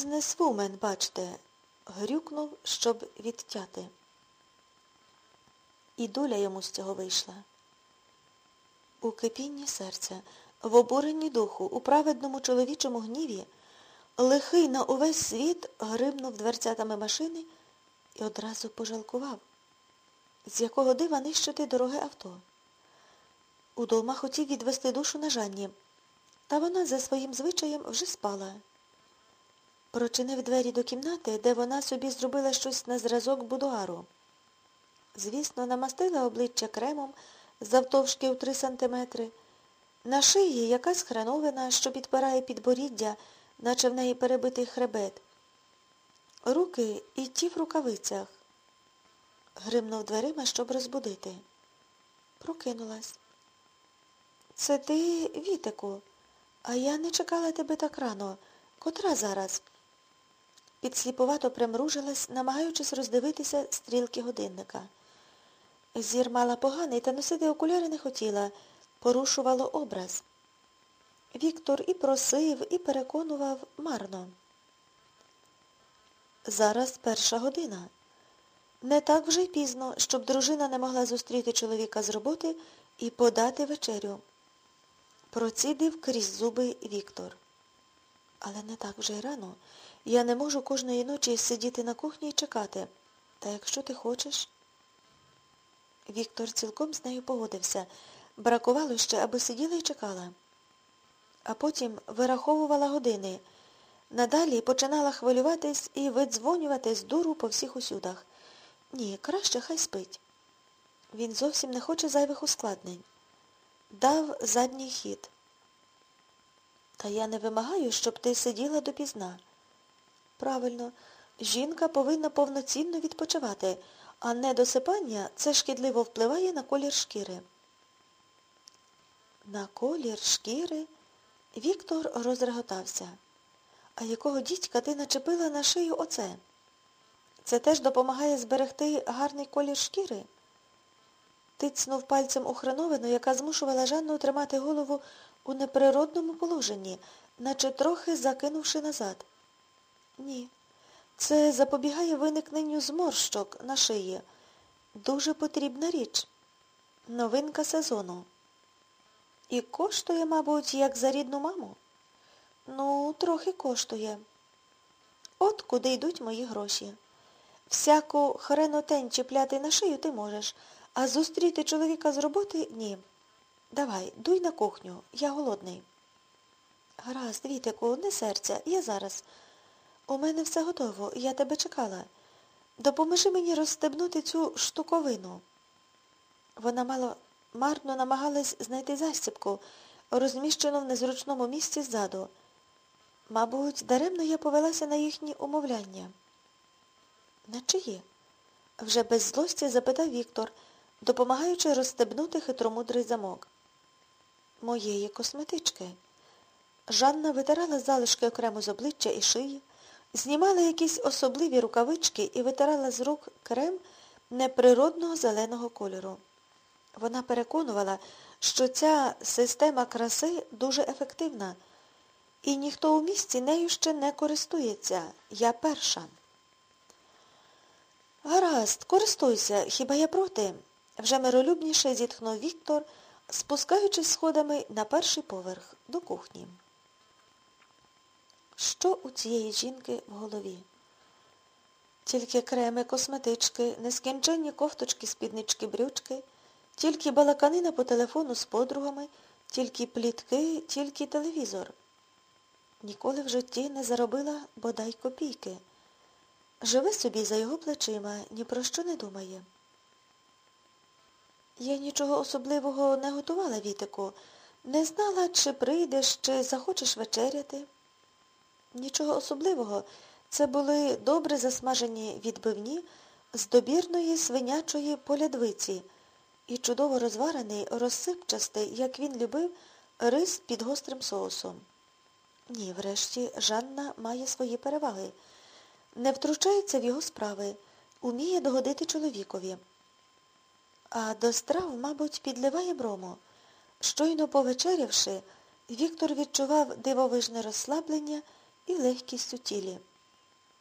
Бізнесвумен, бачте, грюкнув, щоб відтяти. І доля йому з цього вийшла. У кипінні серця, в обуренні духу, у праведному чоловічому гніві, лихий на увесь світ гримнув дверцятами машини і одразу пожалкував, з якого дива нищити дороге авто. Удома хотів відвести душу на Жанні, та вона за своїм звичаєм вже спала. Прочинив двері до кімнати, де вона собі зробила щось на зразок будуару. Звісно, намастила обличчя кремом завтовшки у три сантиметри. На шиї якась хреновина, що підпирає підборіддя, наче в неї перебитий хребет. Руки і ті в рукавицях. Гримнув дверима, щоб розбудити. Прокинулась. Це ти, Вітику, а я не чекала тебе так рано. Котра зараз? Підсліпувато примружилась, намагаючись роздивитися стрілки годинника. Зір мала поганий, та носити окуляри не хотіла, порушувало образ. Віктор і просив, і переконував марно. Зараз перша година. Не так вже й пізно, щоб дружина не могла зустріти чоловіка з роботи і подати вечерю. Процідив крізь зуби Віктор. Але не так вже й рано. Я не можу кожної ночі сидіти на кухні і чекати. Та якщо ти хочеш. Віктор цілком з нею погодився. Бракувало ще, аби сиділа і чекала. А потім вираховувала години. Надалі починала хвилюватись і видзвонювати з дуру по всіх усюдах. Ні, краще хай спить. Він зовсім не хоче зайвих ускладнень. Дав задній хід. Та я не вимагаю, щоб ти сиділа допізна. Правильно, жінка повинна повноцінно відпочивати, а недосипання це шкідливо впливає на колір шкіри. На колір шкіри Віктор розреготався. А якого дідька ти начепила на шию оце? Це теж допомагає зберегти гарний колір шкіри? Тицнув пальцем у хреновину, яка змушувала Жанну тримати голову у неприродному положенні, наче трохи закинувши назад. Ні, це запобігає виникненню зморщок на шиї. Дуже потрібна річ. Новинка сезону. І коштує, мабуть, як за рідну маму. Ну, трохи коштує. От куди йдуть мої гроші. Всяку хренотень чіпляти на шию ти можеш, а зустріти чоловіка з роботи ні. Давай, дуй на кухню, я голодний. Гаразд, Вітику, не серця, я зараз. У мене все готово, я тебе чекала. Допоможи мені розстебнути цю штуковину. Вона мало марно намагалась знайти застібку, розміщену в незручному місці ззаду. Мабуть, даремно я повелася на їхні умовляння. На чиї? Вже без злості запитав Віктор, допомагаючи розстебнути хитромудрий замок. Моєї косметички. Жанна витирала залишки окремо з обличчя і шиї, знімала якісь особливі рукавички і витирала з рук крем неприродного зеленого кольору. Вона переконувала, що ця система краси дуже ефективна, і ніхто у місті нею ще не користується. Я перша. Гаразд, користуйся, хіба я проти? Вже миролюбніше зітхнув Віктор, спускаючись сходами на перший поверх до кухні. Що у цієї жінки в голові? Тільки креми, косметички, нескінченні кофточки, спіднички, брючки, тільки балаканина по телефону з подругами, тільки плітки, тільки телевізор. Ніколи в житті не заробила бодай копійки. Живе собі за його плечима, ні про що не думає. Я нічого особливого не готувала, Вітику. Не знала, чи прийдеш, чи захочеш вечеряти. Нічого особливого. Це були добре засмажені відбивні з добірної свинячої полядвиці і чудово розварений, розсипчастий, як він любив, рис під гострим соусом. Ні, врешті, Жанна має свої переваги. Не втручається в його справи, уміє догодити чоловікові. А до страв, мабуть, підливає брому. Щойно повечерявши, Віктор відчував дивовижне розслаблення і легкістю тілі.